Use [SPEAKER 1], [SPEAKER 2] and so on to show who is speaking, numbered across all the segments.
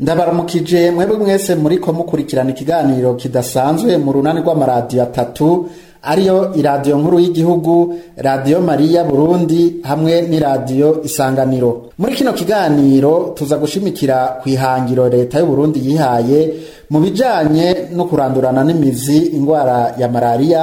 [SPEAKER 1] ndabaramukije mwebwe mwese muri ko mukurikirana ikiganiro kidasanzwe mu runani rw'amaradiyo atatu ariyo iradiyo nkuru y'igihugu radiyo mariya burundi hamwe n'iradiyo isanganiro muri kino kiganiro tuza gushimikira ku ihangiro leta y’u Burundi yihaye mu bijyanye no kurandurana n'imizi indwara ya malariya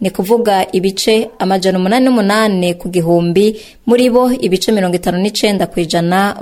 [SPEAKER 2] ni kuvuga ibice amajana umunani n'umunani ku gihumbi muri bo ibice mirongo itanu n'icenda ku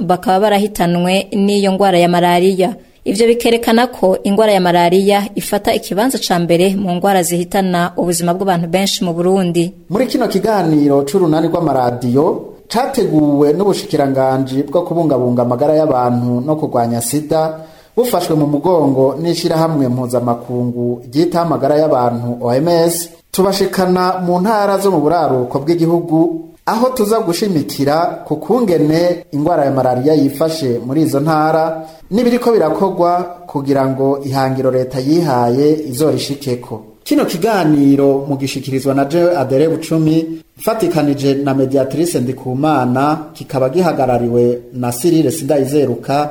[SPEAKER 2] bakaba barahitanwe n'iyo ngwara ya malariya Ibyo bikerekana ko indwara ya malariya ifata ikibanza ca mbere mu ndwara zihitana ubuzima bw'abantu benshi mu Burundi
[SPEAKER 1] muri kino kiganiro c'urunani rw'amaradiyo categuwe n'ubushikiranganji bwo kubungabunga amagara y'abantu no kurwanya sida bufashwe mu mugongo n'ishyirahamwe mpuzamakungu ryita amagara y'abantu OMS tubashikana mu ntara zo mu buraruko bw'igihugu aho tuza gushimikira ku kungene indwara ya malariya yifashe muri izo ntara n'ibiriko birakogwa kugira ngo ihangiro leta yihaye izorishikeko kino kiganiro mu gishyikirizwa na jewe adere bucumi ifatikanije na mediatrice ndikumana kikaba gihagarariwe na sirire
[SPEAKER 2] izeruka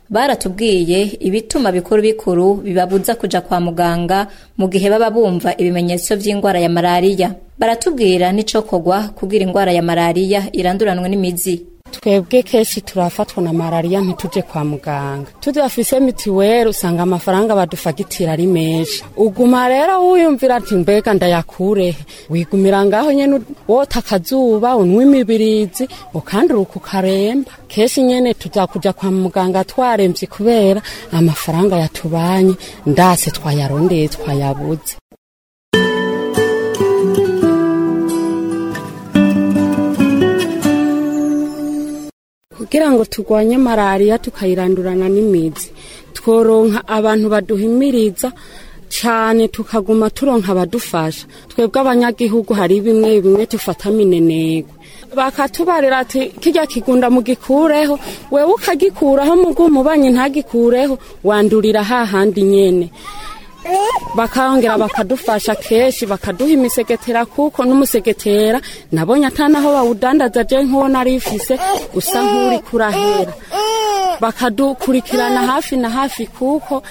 [SPEAKER 2] baratubwiye ibituma bikuru bikuru bibabuza kujya kwa muganga mu gihe baba bumva ibimenyetso by'indwara ya malariya baratubwira n'icokorwa kugira indwara ya malariya iranduranwe n'imizi
[SPEAKER 3] twebwe kenshi turafatwa na malariya ntitujye kwa muganga tudafise mitiweli usanga amafaranga badufagitira ari menshi uguma rero wiyumvira ati mbega ndayakure wigumira ngaho nyine wota akazuba unywa imibirizi ukandi uruka ukaremba kenshi nyine tujya kwa muganga twarembye kubera amafaranga yatubanye ndase twayarondeye twayabuze kugira ngo turwanye malariya tukayirandurana n'imizi tworonka abantu baduhimiriza cyane tukaguma turonka abadufasha twebwe abanyagihugu hari bimwe bimwe tufata minenegwe bakatubarira ati kijya kigunda mugikureho wewe ukagikuraho mugumu banyi ntagikureho wandurira hahandi nyene bakahongera bakadufasha kenshi bakaduha imisegetera kuko n'umusegetera nabonye atanaho bawudandaza je nk'uwo narifise usa nk'uri kurahera bakadukurikirana hafi na hafi kuko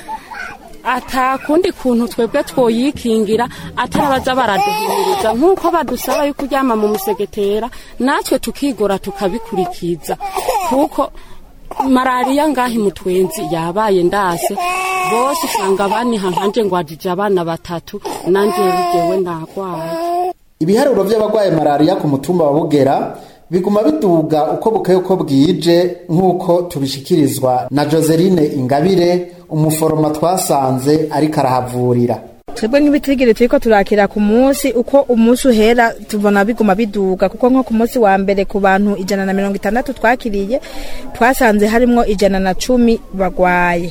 [SPEAKER 3] atakundi kuntu twebwe twoyikingira atarabaza baraduhimiriza nk'uko badusaba yo kuryama mu musegetera natwe tukigora tukabikurikiza kuko marariya ngaha mutwenzi yabaye ndase bose usanga baniha nkanjye ngo hajije abana batatu nanjye rugewe ntarwaye
[SPEAKER 1] ibiharuro by'abarwaye marariya ku mutumba wa bugera biguma biduga uko bukeye uko bwije nk'uko tubishikirizwa na joseline ingabire umuforomo twasanze ariko arahavurira
[SPEAKER 4] twebwe nk'ibitigira turiko turakira ku munsi uko umunsi uhera tubona biguma biduga kuko nko ku munsi wa mbere ku bantu ijana na mirongo itandatu twakiriye twasanze harimo ijana na cumi bagwaye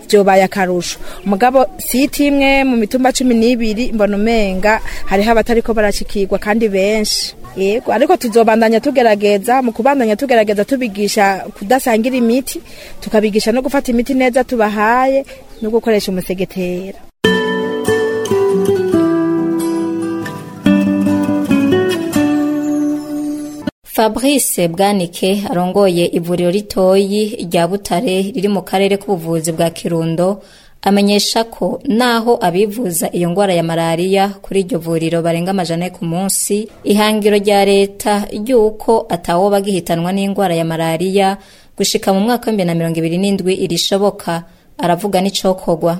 [SPEAKER 4] byobaye akarusho mugabo site imwe mu mitumba cumi n'ibiri mbona umenga hariho abatari ko kandi benshi yego ariko tuzobandanya tugerageza mu kubandanya tugerageza tubigisha kudasangira imiti tukabigisha no gufata imiti neza tubahaye no gukoresha umusegetera
[SPEAKER 2] fabrice bwanike arongoye ivuriro ritoyi rya butare riri mu karere k'ubuvuzi bwa kirundo amenyesha ko naho abivuza iyo ngwara ya malariya kuri iryo vuriro barenga amajana ku munsi ihangiro rya leta ry'uko atawo bagihitanwa n'indwara ya malariya gushika mu mwaka w'ibihumbi na mirongo ibiri n'indwi irishoboka aravuga
[SPEAKER 5] n'icokogwa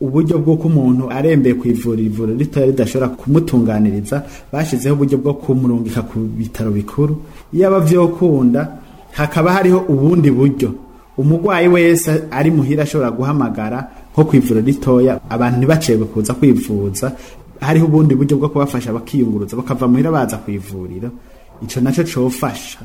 [SPEAKER 5] uburyo bw'uko umuntu arembeye ku ivuriro ivuriro ritoya ridashobora kumutunganiriza bashyizeho uburyo bwo kumurungika ku bitaro bikuru iyo aba hakaba hariho ubundi buryo umurwayi wese ari muhira ashobora guhamagara nko ku ivuriro ritoya abantu ntibacebe kuza kwivuza hariho ubundi buryo bwo kubafasha bakiyunguruza bakava muhira baza ku ivuriro icyo nacyo cyofasha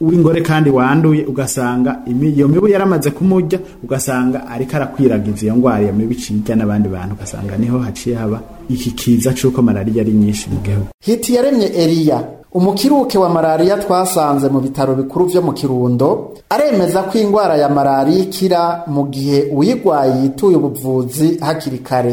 [SPEAKER 5] w'ingore kandi wanduye ugasanga iyo mibu yaramaze kumurya ugasanga ariko arakwiragiza iyo ndwara iyo mibu iciye n'abandi bantu ugasanga niho haciye haba iki kiza cy'uko malariya ari nyinshi mu gihugu
[SPEAKER 1] hiti yaremye Eliya umukiruke wa malariya twasanze mu bitaro bikuru byo mu kirundo aremeza ko indwara ya malariya ikira mu gihe uyirwaye yituye ubuvuzi hakiri kare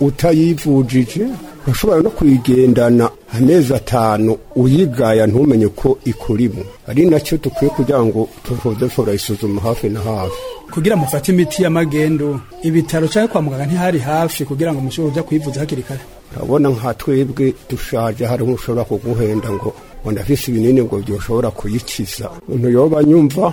[SPEAKER 6] utayivujije urashobora no kuyigendana amezi atanu uyigaya ntumenye ko ikurimo ari nacyo dukwiye kugira ngo tuvuze isuzuma hafi na hafi
[SPEAKER 7] kugira mufate imiti y'amagendu ibitaro cyangwa kwa muganga ntihari hafi kugira ngo mushobore ujya kwivuza hakiri kare
[SPEAKER 6] urabona nka twebwe dushaje hari nk'ushobora kuguhenda ngo ngo ndafise ibinini ngo byoshobora kuyikiza umuntu yoba nyumva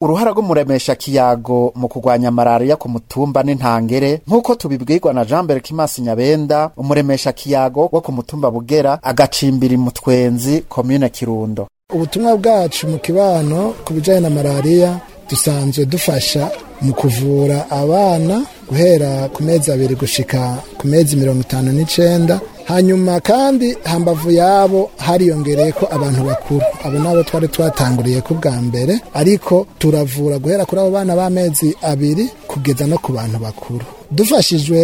[SPEAKER 1] uruhara rw'umuremesha kiyago mu kurwanya malariya ku mutumba n'intangere nk'uko tubibwirwa na jean berkimasi nyabenda umuremesha kiyago wo ku mutumba bugera agacimbiri mu twenzi komine kirundo
[SPEAKER 8] ubutumwa bwacu mu kibano ku bijyanye na malariya dusanzwe dufasha mu kuvura abana guhera ku mezi abiri gushika ku mezi mirongo itanu n'icyenda hanyuma kandi hambavu yabo hariyongereye ko abantu bakuru abo nabo twari twatanguriye ku bwa mbere ariko turavura guhera kuri abo bana b'amezi abiri kugeza no ku bantu bakuru dufashijwe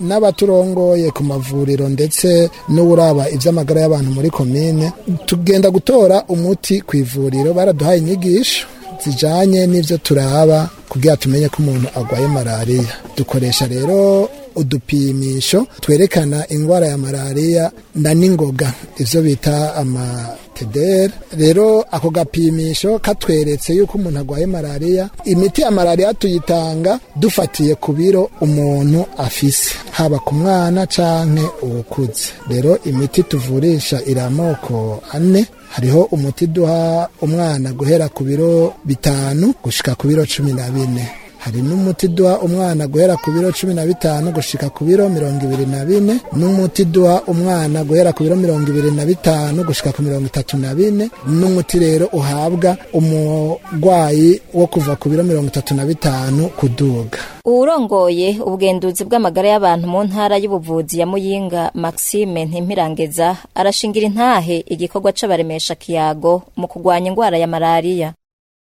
[SPEAKER 8] n'abaturongoye ku mavuriro ndetse n'uburaba iby'amagara y'abantu muri komine tugenda gutora umuti ku ivuriro baraduhaye inyigisho zijyanye n'ibyo turaba kugira tumenye ko umuntu arwaye malariya dukoresha rero udupimisho twerekana indwara ya malariya na n'ingoga ibyo bita amatederi rero ako gapimisho katweretse yuko umuntu arwaye malariya imiti ya malariya tuyitanga dufatiye ku biro umuntu afise haba ku mwana cyangwa uwukuze rero imiti tuvurisha iri amoko ane hariho umuti duha umwana guhera ku biro bitanu gushyika ku biro cumi na bine hari n'umuti duha umwana guhera ku biro cumi na bitanu gushika ku biro mirongo ibiri na bine n'umuti duha umwana guhera ku biro mirongo ibiri na bitanu gushika ku mirongo itatu na bine n'umuti rero uhabwa umurwayi wo kuva ku biro mirongo itatu na bitanu kuduga
[SPEAKER 2] uwurongoye ubugenduzi bw'amagara y'abantu mu ntara y'ubuvuzi ya muyinga maxime ntimpirangeza arashingira intahe igikorwa c'abaremesha kiyago mu kugwanya indwara ya malariya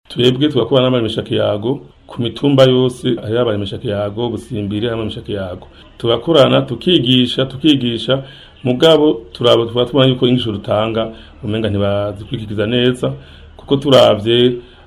[SPEAKER 9] twebwe twakuba n'abari imishaki yago ku mitumba yose hari abari imishaki yago busimbire hamwe imishaki yago tugakorana tukigisha tukigisha mugabo turabo tuba tubona yuko inyigisho dutanga umenga ntibazikurikiza neza kuko turabye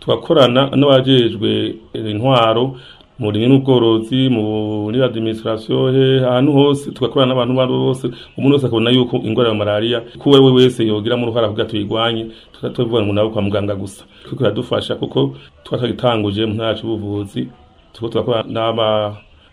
[SPEAKER 9] tugakorana n'abajejwe intwaro mu burimyi n'ubworozi muri adiminisitirasiyo he ahantu hose tugakorana n'abantu bari bose umuntu wese akabona yuko indwara ya malariya ko uwo ari we wese yogiramo uruhare avuga tuyirwanye tutatubivuga ngo nawe kwa muganga gusa kuko biradufasha kuko twatagitanguje mu ntara y'ubuvuzi tuko turakorana n'aba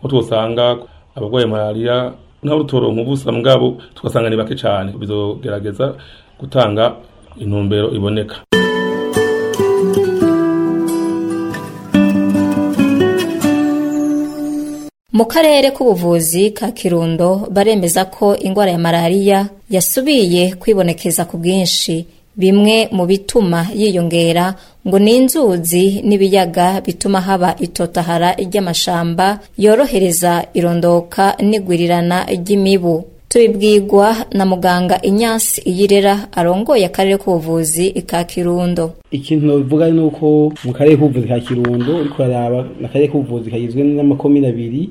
[SPEAKER 9] ko twosanga abarwaye malariya nta rutoronko ubusa mugabo tugasanga ni bake cyane bizogerageza gutanga intumbero iboneka
[SPEAKER 2] mu karere k'ubuvuzi ka kirundo baremeza ko indwara ya malariya yasubiye kwibonekeza ku bwinshi bimwe mu bituma yiyongera ngo ni inzuzi n'ibiyaga bituma haba itotahara ry'amashamba yorohereza irondoka n'igwirirana ry'imibu tubibwirwa na muganga Ignace Iyirera arongoye akarere k'ubuvuzi ka Kirundo
[SPEAKER 10] ikintu bivuga ni uko mu karere k'ubuvuzi ka Kirundo ariko araba akarere k'ubuvuzi kagizwe n'amakomine abiri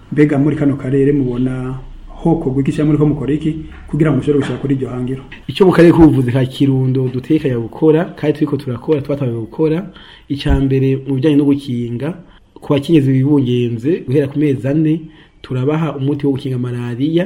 [SPEAKER 7] mbega muri kano karere mubona hoko gukisha cyangwa muri ko mukora iki kugira ngo mushobore gushaka kuri iryo hangiro
[SPEAKER 10] icyo mu karere k'ubuvuzi ka kirundo dutekanya gukora kandi turiko turakora twatangiye gukora icya mbere mu bijyanye no gukinga ku bakenyezi bibungenze guhera ku mezi ane turabaha umuti wo gukinga malariya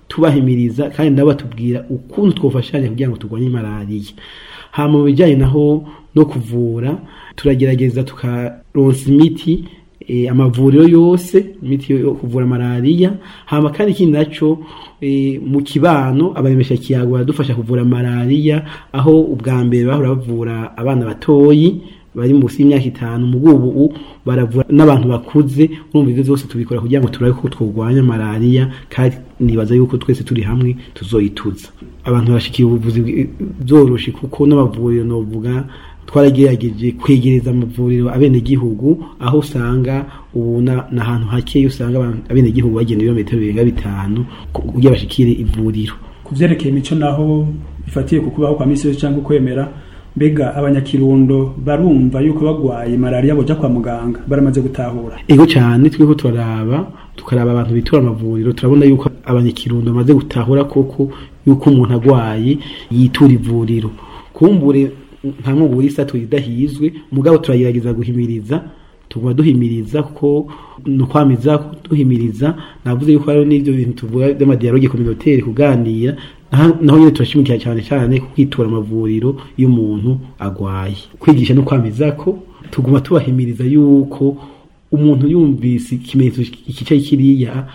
[SPEAKER 10] tubahimiriza kandi nabo batubwira ukuntu twafashanya kugira ngo turwanye malariya hano mu bijyanye naho no kuvura turagerageza tukaronsa imiti eh, amavuriro yose imiti yo kuvura malariya haba kandi ikindi nacyo eh, mu kibano abaremeshakiyago baradufasha kuvura malariya aho ubwa mbere bahora bavura abana batoyi bari munsi y'imyaka itanu mu ubu baravura n'abantu bakuze urumva ibyo byose tubikora kugira ngo turabe ko turwanya malariya kandi nibaza yuko twese turi hamwe tuzoyituza abantu barashikiye ubuvuzi byoroshe kuko n'abavuriro novuga twaragerageje kwegereza amavuriro abenegihugu aho usanga ubu ni ahantu hakeye usanga abenegihugu bagenda ibirometero birenga bitanu kugira bashikire ivuriro
[SPEAKER 7] ku byerekeye imico naho bifatiye ku kubaho kwa misi cyangwa kwemera mbega abanyakirundo barumva yuko bagwaye malaria boja kwa muganga baramaze gutahura
[SPEAKER 10] ego cyane twiko turaraba tukaraba abantu bitura amavuriro turabona yuko abanyakirundo bamaze gutahura koko yuko umuntu agwaye yitura ivuriro kumbure nta mwugu urisa tuyidahizwe mugabo turagerageza guhimiriza tuba duhimiriza ko nukwamiza duhimiriza navuze yuko hari n'ibyo bintu tuvuga by'amadialogue communautaire kuganira naho nyine turashimikira cyane cyane kwitura amavuriro y'umuntu agwaye kwigisha no kwamiza ko tuguma tubahimiriza yuko umuntu yumvise ikimenyetso ikicaye kiriya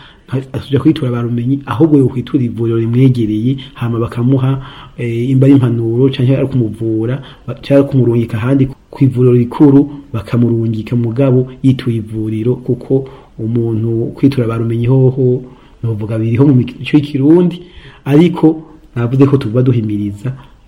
[SPEAKER 10] asubira kwitura barumenyi ahubwo yo kwitura ivuriro rimwegereye hama bakamuha eh, imba y'impanuro cyangwa ari kumuvura cyangwa kumurungika ahandi ivuriro rikuru bakamurungika mugabo yituye ivuriro kuko umuntu kwitura barumenye hoho novuga biriho mu mico y'ikirundi ariko navuze ko tuba duhimiriza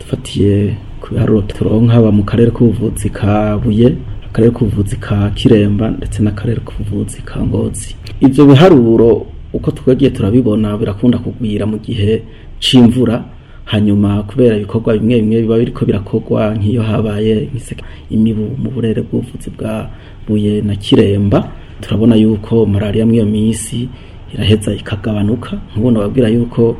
[SPEAKER 11] dufatiye ku biharuro turonka haba mu karere k'ubuvuzi ka buye akarere k'ubuvuzi ka kiremba ndetse n'akarere k'ubuvuzi ka ngozi ibyo biharuro uko twagiye turabibona birakunda kugwira mu gihe c'imvura hanyuma kubera ibikorwa bimwe bimwe biba biriko birakorwa nk'iyo habaye imibu mu burere bw'ubuvuzi bwa buye na kiremba turabona yuko malaria muri iyo minsi iraheza ikagabanuka nk'ubundi babwira yuko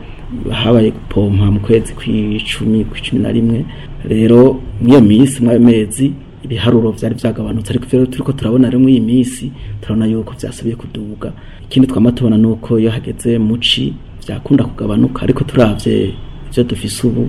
[SPEAKER 11] habaye gupompa mu kwezi kw'icumi kw'icumi na rimwe rero muri iyo minsi muri mezi ibiharuro byari byagabanutse ariko rero turi ko turabona rimwe iyi minsi turabona yuko byasabye kuduga ikindi twama tubona ni uko iyo hageze muci byakunda kugabanuka ariko turabye ibyo dufise ubu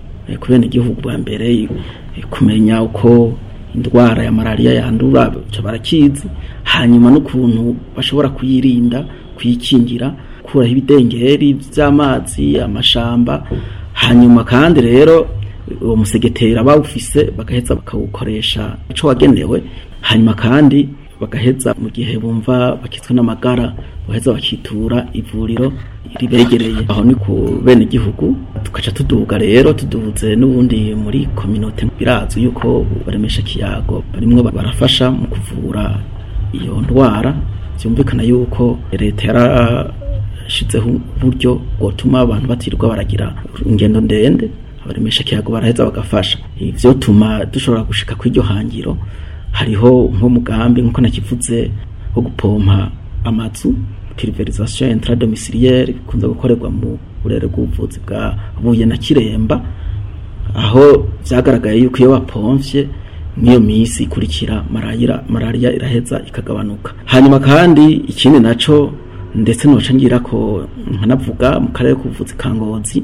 [SPEAKER 11] eh, kubena igihugu bwa mbere kumenya uko indwara ya malariya yandura barakizi hanyuma n'ukuntu bashobora kuyirinda kuyikingira gukuraho ibidengeri by'amazi amashamba hanyuma kandi rero uwo musegetera bawufise bagaheza bakawukoresha icyo wagenewe hanyuma kandi bagaheza mu gihe bumva bakitswe n'amagara baheza bakitura ivuriro ribegereye aho ni ku bene igihugu tugaca tuduhuga rero tuduhutse n'ubundi muri kominote birazwi yuko baremesha ikiyago barimwo barafasha mu kuvura iyo ndwara byumvikana yuko leta yarashizeho uburyo bwotuma abantu batirwa baragira ingendo ndende abaremesha ikiyago baraheza bagafasha ibyo tuma dushobora gushika kw'iryo hangiro hariho nko mugambi nkuko nakivutse wo gupompa amatsu pulverization intradomiciliaire bikunze gukorerwa mu burere bw'ubuvuzi bwa Buye na Kiremba aho byagaragaye yuko iyo wapomvye n'iyo minsi ikurikira marayira malaria iraheza ikagabanuka hanyuma kandi ikindi naco ndetse noca ko nkanavuga mu karere k'ubuvuzi ka Ngozi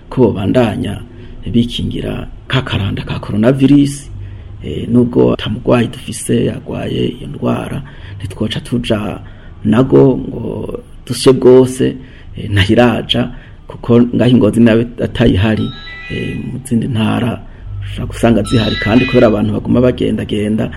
[SPEAKER 11] ko bobandanya bikingira ka karanda ka korona virusi eh, nubwo atamurwayi dufise yarwaye iyo ndwara ntitwoca tuja nago ngo dusye bwose eh, ntahiraja kuko ngaho ingozi nawe atayihari eh, mu zindi ntara ushobora gusanga zihari kandi kubera abantu baguma bagendagenda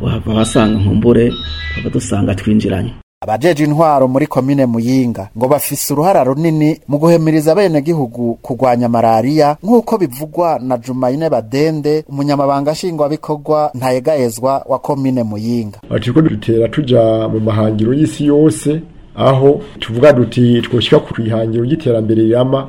[SPEAKER 11] wahava wasanga nkumbure baba dusanga twinjiranye
[SPEAKER 1] abajeje intwaro muri komine muyinga ngo bafise uruhara runini mu guhemiriza abenegihugu kurwanya malariya nk'uko bivugwa na jumayine badende umunyamabanga nshingwabikorwa ntayegayezwa wa komine muyinga
[SPEAKER 12] turiko dutera tuja mu mahangiro y'isi yose aho tuvuga duti twoshika ku ihangiro ry'iterambere rirama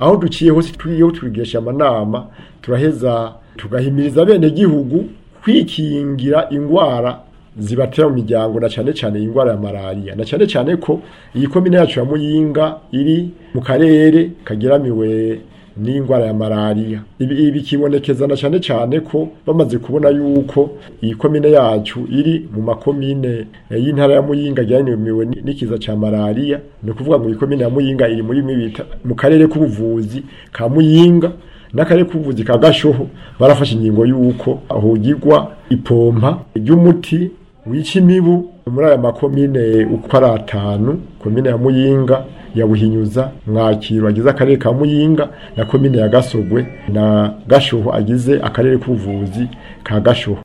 [SPEAKER 12] aho duciye hose turiyeho twigesha amanama turaheza tugahimiriza bene gihugu kwikingira indwara zibatera mu miryango na cyane cyane indwara ya malariya na cyane cyane ko iyi komine yacu ya muyinga iri mu karere kageramiwe n'indwara ya malaria ibi bikibonekezana cyane cyane ko bamaze kubona yuko iyi komine yacu iri mu makomine eh, y'intara ya muyinga yanyumiwe n'ikiza cya malaria ni ukuvuga ngo iyi komine ya muyinga iri muri mu karere k'ubuvuzi ka muyinga n'akarere k'ubuvuzi ka gashoho barafashe ingingo y'uko ahugirwa ipompa ry'umuti w'ikimibu muri aya makomine uko ari atanu komine ya muyinga ya buhinyuza mwakiro agize akarere ka muyinga na komine ya gasogwe na gashoho agize akarere k'ubuvuzi ka gashoho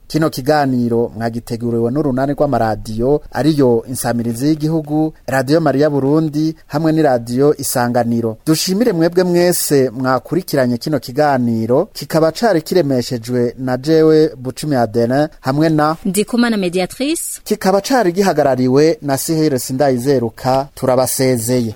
[SPEAKER 1] kino kiganiro mwagiteguriwe n'urunani rw'amaradiyo ariyo insamirizi y'igihugu radiyo mariya burundi hamwe n'iradiyo isanganiro kiganiro dushimire mwebwe mwese mwakurikiranye kino kiganiro kikaba cari kiremeshejwe na jewe bucumi adene hamwe na
[SPEAKER 2] ndikumana mediatrice
[SPEAKER 1] kikaba cari gihagarariwe na sihere sindayizeruka turabasezeye